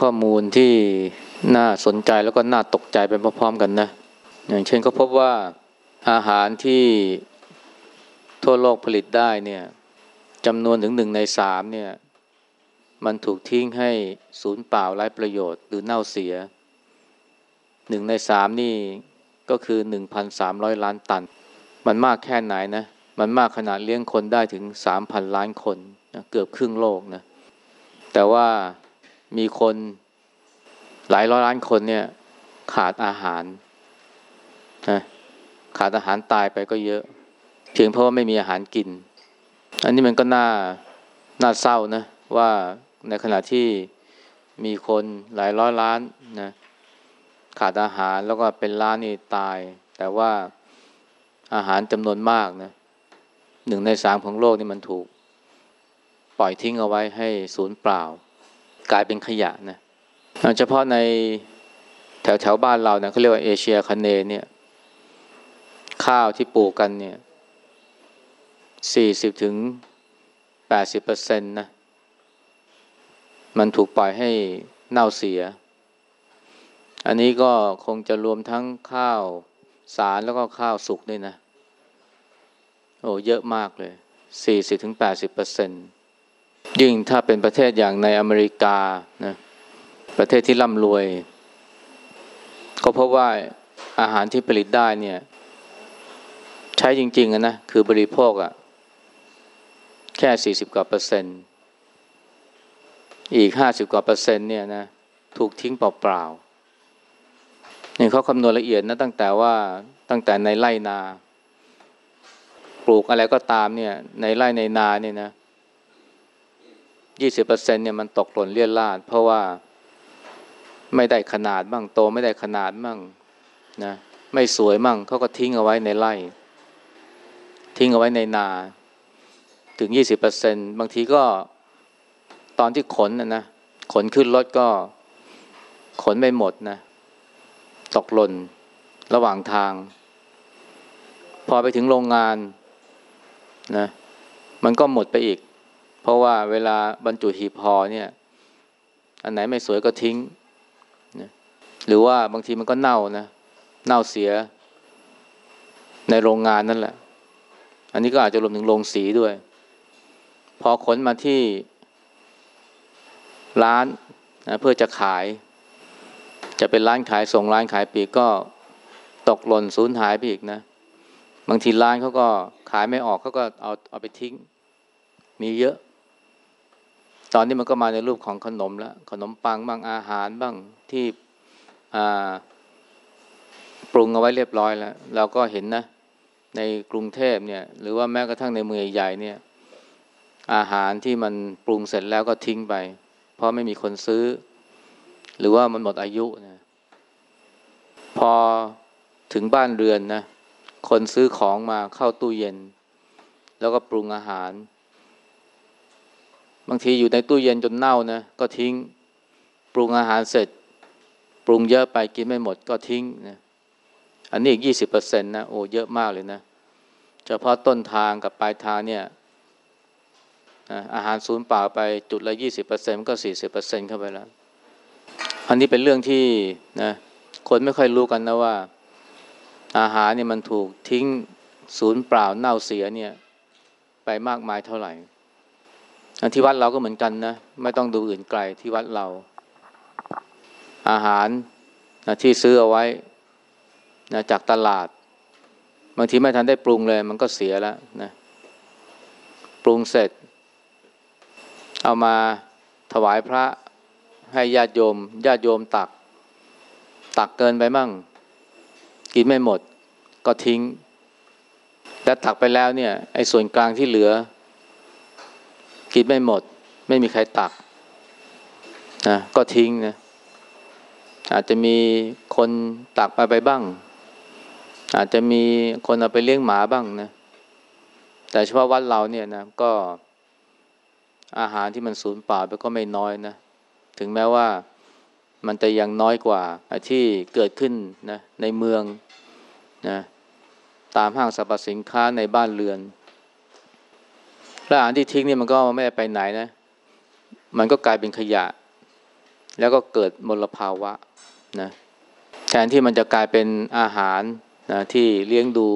ข้อมูลที่น่าสนใจแล้วก็น่าตกใจไปพร้อมๆกันนะ อย่างเช่นก็พบว่าอาหารที่ทั่วโลกผลิตได้เนี่ยจำนวนถึงหนึ่งในสามเนี่ยมันถูกทิ้งให้สูญเปล่าไร้ประโยชน์หรือเน่าเสียหนึ่งในสามนี่ก็คือหนึ่งพันสามร้อยล้านตัน มันมากแค่ไหนนะ มันมากขนาดเลี้ยงคนได้ถึงสามพันล้านคนนะเกือบครึ่งโลกนะ แต่ว่า มีคนหลายร้อยล้านคนเนี่ย ขาดอาหารนะขาดอาหารตายไปก็เยอะ เพียงเพราะว่าไม่มีอาหารกิน อันนี้มันก็น่าน่าเศร้านะว่าในขณะที่มีคนหลายร้อยล้านนะขาดอาหารแล้วก็เป็นล้านนี่ตาย แต่ว่าอาหารจำนวนมากนะหนึ่งในสามของโลกนี่มันถูก ปล่อยทิ้งเอาไว้ให้ศูนย์เปล่า กลายเป็นขยะนะเฉพาะในแถวแถวบ้านเรานะเขาเรียกว่าเอเชียคเนเนี่ย ข้าวที่ปลูกกันเนี่ยสี่สิบถึงแปดสิบเปอร์เซ็นต์นะ มันถูกปล่อยให้เน่าเสีย อันนี้ก็คงจะรวมทั้งข้าวสารแล้วก็ข้าวสุกด้วยนะ โอ้เยอะมากเลยสี่สิบถึงแปดสิบเปอร์เซ็นต์ ยิ่งถ้าเป็นประเทศอย่างในอเมริกานะประเทศที่ร่ำรวย ก็เพราะว่าอาหารที่ผลิตได้เนี่ย ใช้จริงๆนะคือบริโภคอะแค่สี่สิบกว่าเปอร์เซ็นต์อีกห้าสิบกว่าเปอร์เซ็นต์เนี่ยนะถูกทิ้งเปล่าๆนี่เขาคำนวณละเอียดนะตั้งแต่ว่าตั้งแต่ในไร่นา ปลูกอะไรก็ตามเนี่ย ในไร่ในนาเนี่ยนะ ยี่สิบเปอร์เซ็นเนี่ยมันตกหล่นเลี่ยนลาดเพราะว่าไม่ได้ขนาดบ้างโตไม่ได้ขนาดบ้างนะไม่สวยมั่งเขาก็ทิ้งเอาไว้ในไร่ ทิ้งเอาไว้ในนา ถึงยี่สิบเปอร์เซ็นบางทีก็ตอนที่ขนนะนะขนขึ้นรถก็ขนไม่หมดนะตกหล่นระหว่างทาง พอไปถึงโรงงานนะมันก็หมดไปอีก เพราะว่าเวลาบรรจุหีบพอเนี่ย อันไหนไม่สวยก็ทิ้งนะหรือว่าบางทีมันก็เน่านะ เน่าเสียในโรงงานนั่นแหละ อันนี้ก็อาจจะรวมถึงโรงสีด้วย พอขนมาที่ร้านนะเพื่อจะขาย จะเป็นร้านขายส่งร้านขายปีกก็ตกหล่นสูญหายไปอีกนะ บางทีร้านเขาก็ขายไม่ออกเขาก็เอาเอาไปทิ้ง มีเยอะ ตอนนี้มันก็มาในรูปของขนมแล้วขนมปังบ้างอาหารบ้างที่ปรุงเอาไว้เรียบร้อยแล้ว เราก็เห็นนะ ในกรุงเทพเนี่ยหรือว่าแม้กระทั่งในเมืองใหญ่เนี่ยอาหารที่มันปรุงเสร็จแล้วก็ทิ้งไป เพราะไม่มีคนซื้อ หรือว่ามันหมดอายุนะพอถึงบ้านเรือนนะคนซื้อของมาเข้าตู้เย็น แล้วก็ปรุงอาหาร บางทีอยู่ในตู้เย็นจนเน่านะก็ทิ้งปรุงอาหารเสร็จ ปรุงเยอะไปกินไม่หมดก็ทิ้งนะอันนี้อีกยี่สิบเปอร์เซ็นต์นะโอ้เยอะมากเลยนะเฉพาะต้นทางกับปลายทางเนี่ยอาหารศูนย์เปล่าไปจุดละยี่สิบเปอร์เซ็นต์ก็สี่สิบเปอร์เซ็นต์เข้าไปแล้ว อันนี้เป็นเรื่องที่นะคนไม่ค่อยรู้กันนะว่า อาหารเนี่ยมันถูกทิ้งศูนย์เปล่าเน่าเสียเนี่ย ไปมากมายเท่าไหร่ ที่วัดเราก็เหมือนกันนะไม่ต้องดูอื่นไกลที่วัดเรา อาหารนะที่ซื้อเอาไว้นะจากตลาด บางทีไม่ทันได้ปรุงเลย มันก็เสียแล้วนะปรุงเสร็จ เอามาถวายพระให้ญาติโยมญาติโยมตัก ตักเกินไปมั่ง กินไม่หมด ก็ทิ้งแต่ตักไปแล้วเนี่ยไอ้ส่วนกลางที่เหลือ กินไม่หมด ไม่มีใครตักนะก็ทิ้งนะอาจจะมีคนตักไปไปบ้าง อาจจะมีคนเอาไปเลี้ยงหมาบ้างนะแต่เฉพาะวัดเราเนี่ยนะก็อาหารที่มันสูญเปล่าไปก็ไม่น้อยนะถึงแม้ว่ามันจะยังน้อยกว่าที่เกิดขึ้นนะในเมืองนะตามห้างสรรพสินค้าในบ้านเรือน และอาหารที่ทิ้งนี่มันก็ไม่ได้ไปไหนนะ มันก็กลายเป็นขยะ แล้วก็เกิดมลภาวะนะแทนที่มันจะกลายเป็นอาหารนะที่เลี้ยงดู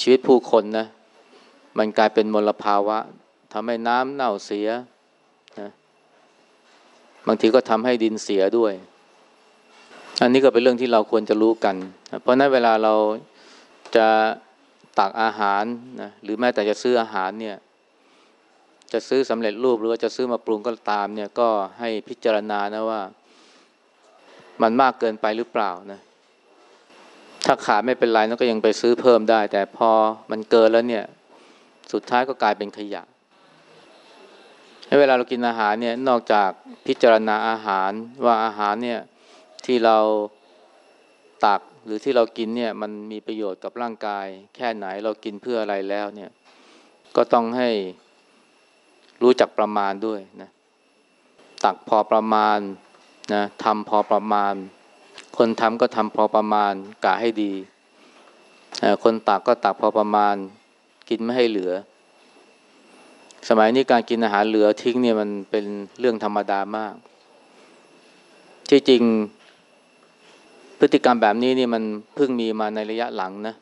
ชีวิตผู้คนนะ มันกลายเป็นมลภาวะทำให้น้ำเน่าเสียนะบางทีก็ทำให้ดินเสียด้วย อันนี้ก็เป็นเรื่องที่เราควรจะรู้กัน เพราะนั้นเวลาเราจะ ตักอาหารนะหรือแม้แต่จะซื้ออาหารเนี่ยจะซื้อสำเร็จรูปหรือว่าจะซื้อมาปรุงก็ตามเนี่ยก็ให้พิจารณานะว่า มันมากเกินไปหรือเปล่านะถ้าขาดไม่เป็นไรนั่นก็ยังไปซื้อเพิ่มได้ แต่พอมันเกินแล้วเนี่ยสุดท้ายก็กลายเป็นขยะให้เวลาเรากินอาหารเนี่ยนอกจากพิจารณาอาหารว่าอาหารเนี่ยที่เราตัก หรือที่เรากินเนี่ยมันมีประโยชน์กับร่างกาย แค่ไหนเรากินเพื่ออะไรแล้วเนี่ยก็ต้องให้รู้จักประมาณด้วยนะตักพอประมาณนะทำพอประมาณ คนทำก็ทำพอประมาณกะให้ดี คนตักก็ตักพอประมาณ กินไม่ให้เหลือ สมัยนี้การกินอาหารเหลือทิ้งเนี่ยมันเป็นเรื่องธรรมดามาก ที่จริง พฤติกรรมแบบนี้นี่มันเพิ่งมีมาในระยะหลังนะ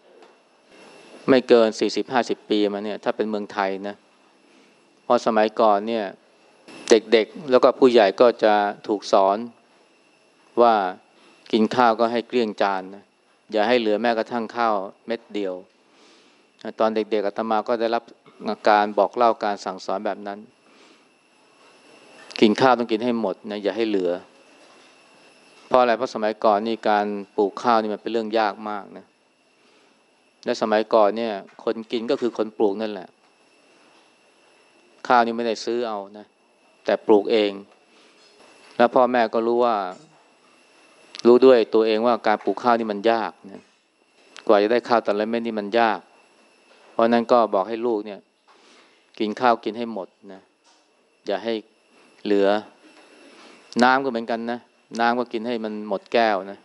ไม่เกินสี่สิบห้าสิบปีมาเนี่ย ถ้าเป็นเมืองไทยนะพอสมัยก่อนเนี่ย เด็กๆ แล้วก็ผู้ใหญ่ก็จะถูกสอนว่ากินข้าวก็ให้เกลี้ยงจานนะอย่าให้เหลือแม้กระทั่งข้าวเม็ดเดียว ตอนเด็กๆอาตมาก็ได้รับการบอกเล่าการสั่งสอนแบบนั้น กินข้าวต้องกินให้หมดนะอย่าให้เหลือ ราะอะไรเพราะสมัยก่อนนี่การปลูกข้าวนี่มันเป็นเรื่องยากมากนะและสมัยก่อนเนี่ย คนกินก็คือคนปลูกนั่นแหละ ข้าวนี่ไม่ได้ซื้อเอานะแต่ปลูกเอง แล้วพ่อแม่ก็รู้ว่า รู้ด้วยตัวเองว่าการปลูกข้าวนี่มันยากนะกว่าจะได้ข้าวแต่ละเม็ดนี่มันยาก เพราะนั้นก็บอกให้ลูกเนี่ย กินข้าวกินให้หมดนะอย่าให้เหลือ น้ำก็เหมือนกันนะ น้ำก็กินให้มันหมดแก้วนะ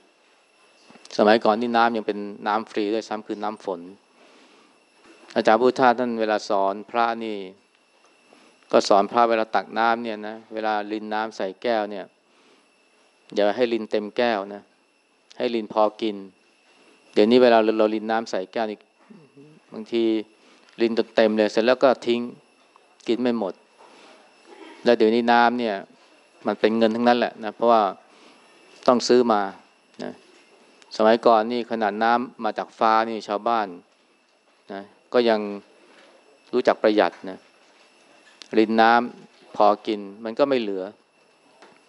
สมัยก่อนนี่น้ำยังเป็นน้ำฟรีด้วยซ้ำคือน้ำฝน อาจารย์พุทธาท่านเวลาสอนพระนี่ ก็สอนพระเวลาตักน้ำเนี่ยนะ เวลาลินน้ำใส่แก้วเนี่ยอย่าให้ลินเต็มแก้วนะ ให้ลินพอกิน เดี๋ยวนี้เวลาเราลินน้ำใส่แก้วนี่บางทีลินจนเต็มเลยเสร็จแล้วก็ทิ้งกินไม่หมด แล้วเดี๋ยวนี้น้ำเนี่ย มันเป็นเงินทั้งนั้นแหละนะเพราะว่า ต้องซื้อมานะสมัยก่อนนี่ขนาดน้ำมาจากฟ้านี่ชาวบ้านนะก็ยังรู้จักประหยัดนะรินน้ำพอกินมันก็ไม่เหลือ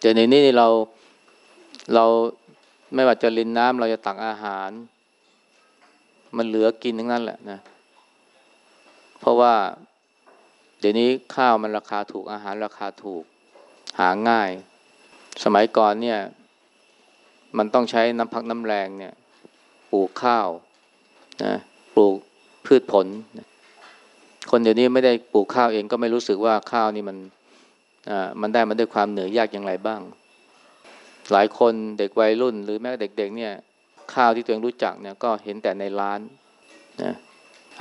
แต่ในนี้เราเราไม่ว่าจะรินน้ำเราจะตักอาหาร มันเหลือกินทั้งนั้นแหละนะเพราะว่า เดี๋ยวนี้ข้าวมันราคาถูกอาหารราคาถูกหาง่าย สมัยก่อนเนี่ย มันต้องใช้น้ำพักน้ำแรงเนี่ยปลูกข้าวนะปลูกพืชผล คนเดี๋ยวนี้ไม่ได้ปลูกข้าวเองก็ไม่รู้สึกว่าข้าวนี่มันอ่ามันได้มาด้วยความเหนื่อยยากอย่างไรบ้าง หลายคนเด็กวัยรุ่น หรือแม้เด็กๆเนี่ยข้าวที่ตัวเองรู้จักเนี่ยก็เห็นแต่ในร้านนะ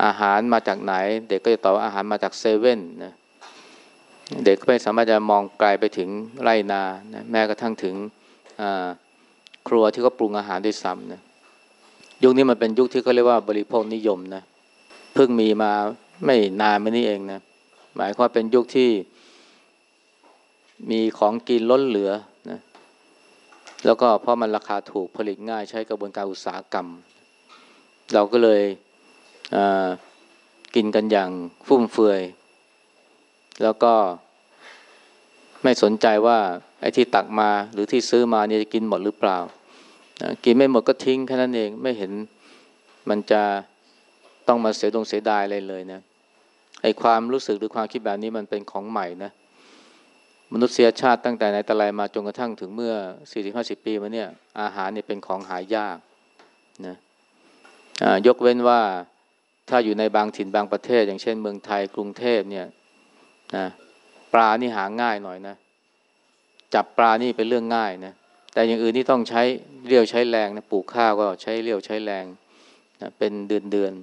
อาหารมาจากไหน เด็กก็จะตอบว่าอาหารมาจากเซเว่นนะเด็กก็ไม่สามารถจะมองไกลไปถึงไรนานะแม้กระทั่งถึงอ่า ครัวที่เขาปรุงอาหารด้วยซ้ำนะยุคนี้มันเป็นยุคที่เขาเรียกว่าบริโภคนิยมนะเพิ่งมีมาไม่นานมานี้เองนะหมายความเป็นยุคที่มีของกินล้นเหลือนะแล้วก็เพราะมันราคาถูกผลิตง่ายใช้กระบวนการอุตสาหกรรม เราก็เลยกินกันอย่างฟุ่มเฟือย แล้วก็ไม่สนใจว่าไอ้ที่ตักมาหรือที่ซื้อมานี่จะกินหมดหรือเปล่า กินไม่หมดก็ทิ้งแค่นั้นเองไม่เห็นมันจะต้องมาเสียดงเสียดายอะไรเลยนะไอความรู้สึกหรือความคิดแบบนี้มันเป็นของใหม่นะมนุษยชาติตั้งแต่ในตะไลมาจนกระทั่งถึงเมื่อ40-50ปีมาเนี่ยอาหารเนี่ยเป็นของหายากนะยกเว้นว่าถ้าอยู่ในบางถิ่นบางประเทศ อย่างเช่นเมืองไทยกรุงเทพเนี่ยนะปลานี่หาง่ายหน่อยนะ จับปลานี่เป็นเรื่องง่ายนะ แต่อย่างอื่นนี่ต้องใช้เลี้ยวใช้แรงนะปลูกข้าวก็ใช้เลี้ยวใช้แรงนะเป็นเดือนเดือน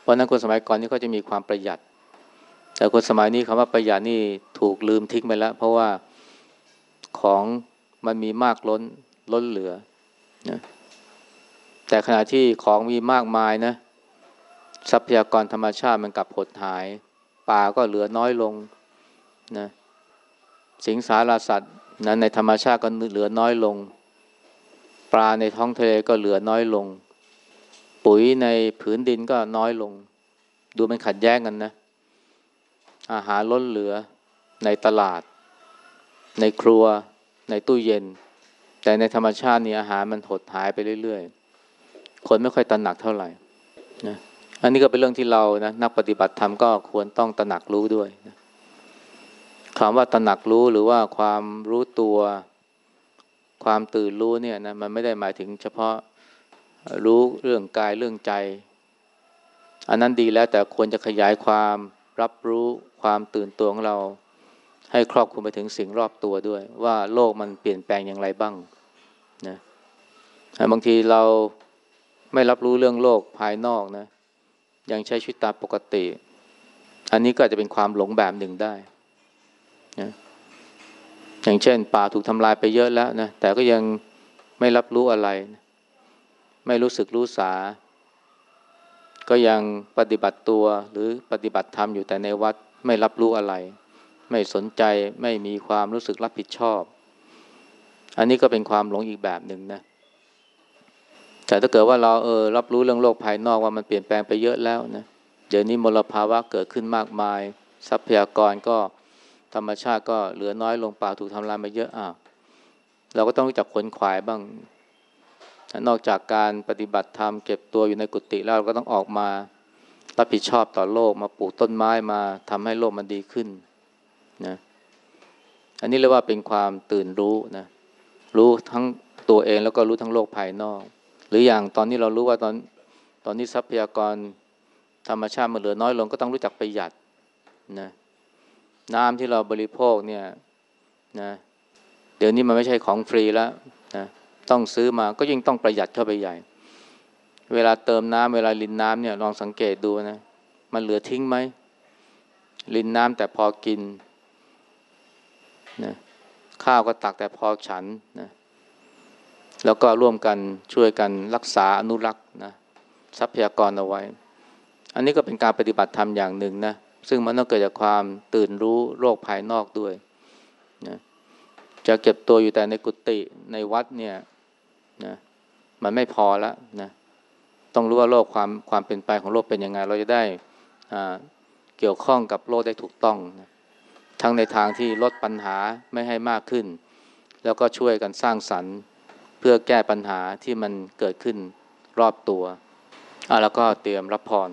เพราะนั้นคนสมัยก่อนนี่เขาจะมีความประหยัด แต่คนสมัยนี้คำว่าประหยัดนี่ถูกลืมทิ้งไปแล้ว เพราะว่าของมันมีมากล้นล้นเหลือนะแต่ขณะที่ของมีมากมายนะทรัพยากรธรรมชาติมันกลับหดหาย ป่าก็เหลือน้อยลงนะสิงสารสัตว์ นะในธรรมชาติก็เหลือน้อยลง ปลาในท้องทะเลก็เหลือน้อยลง ปุ๋ยในผืนดินก็น้อยลง ดูมันขัดแย้งกันนะ อาหารล้นเหลือในตลาด ในครัว ในตู้เย็น แต่ในธรรมชาตินี่อาหารมันหดหายไปเรื่อยๆ คนไม่ค่อยตระหนักเท่าไหร่นะอันนี้ก็เป็นเรื่องที่เรานะนักปฏิบัติธรรมก็ควรต้องตระหนักรู้ด้วย คำว่าตระหนักรู้หรือว่าความรู้ตัว ความตื่นรู้เนี่ยนะมันไม่ได้หมายถึงเฉพาะรู้เรื่องกายเรื่องใจ อันนั้นดีแล้วแต่ควรจะขยายความรับรู้ความตื่นตัวของเรา ให้ครอบคลุมไปถึงสิ่งรอบตัวด้วย ว่าโลกมันเปลี่ยนแปลงอย่างไรบ้างนะบางทีเราไม่รับรู้เรื่องโลกภายนอกนะยังใช้ชีวิตตามปกติ อันนี้ก็อาจจะเป็นความหลงแบบหนึ่งได้ นะอย่างเช่น ป่าถูกทำลายไปเยอะแล้วนะแต่ก็ยังไม่รับรู้อะไร ไม่รู้สึกรู้สา ก็ยังปฏิบัติตัวหรือปฏิบัติธรรมอยู่แต่ในวัดไม่รับรู้อะไร ไม่สนใจไม่มีความรู้สึกรับผิดชอบ อันนี้ก็เป็นความหลงอีกแบบหนึ่งนะแต่ถ้าเกิดว่าเราเออรับรู้เรื่องโลกภายนอกว่ามันเปลี่ยนแปลงไปเยอะแล้วนะเดี๋ยวนี้มลภาวะเกิดขึ้นมากมาย ทรัพยากรก็ ธรรมชาติก็เหลือน้อยลงป่าถูกทำลายมาเยอะอะเราก็ต้องรู้จักขนขวายบ้าง นอกจากการปฏิบัติธรรมเก็บตัวอยู่ในกุฏิแล้วเราก็ต้องออกมารับผิดชอบต่อโลกมาปลูกต้นไม้มาทำให้โลกมันดีขึ้นนะอันนี้เรียกว่าเป็นความตื่นรู้นะรู้ทั้งตัวเองแล้วก็รู้ทั้งโลกภายนอก หรืออย่างตอนนี้เรารู้ว่าตอนตอนนี้ทรัพยากรธรรมชาติมันเหลือน้อยลงก็ต้องรู้จักประหยัดนะ น้ำที่เราบริโภคเนี่ยนะเดี๋ยวนี้มันไม่ใช่ของฟรีแล้วนะต้องซื้อมาก็ยิ่งต้องประหยัดเข้าไปใหญ่ เวลาเติมน้ำเวลาลินน้ำเนี่ยลองสังเกตดูนะ มันเหลือทิ้งไหมลินน้ำแต่พอกินนะข้าวก็ตักแต่พอฉันนะแล้วก็ร่วมกันช่วยกันรักษาอนุรักษ์นะทรัพยากรเอาไว้ อันนี้ก็เป็นการปฏิบัติธรรมอย่างหนึ่งนะ ซึ่งมันต้องเกิดจากความตื่นรู้โลกภายนอกด้วยนะจะเก็บตัวอยู่แต่ในกุฏิในวัดเนี่ยนะมันไม่พอแล้วนะต้องรู้ว่าโลกความความเป็นไปของโลกเป็นยังไง เราจะได้เกี่ยวข้องกับโลกได้ถูกต้องนะทั้งในทางที่ลดปัญหาไม่ให้มากขึ้น แล้วก็ช่วยกันสร้างสรรค์เพื่อแก้ปัญหาที่มันเกิดขึ้นรอบตัวอะแล้วก็เตรียมรับพร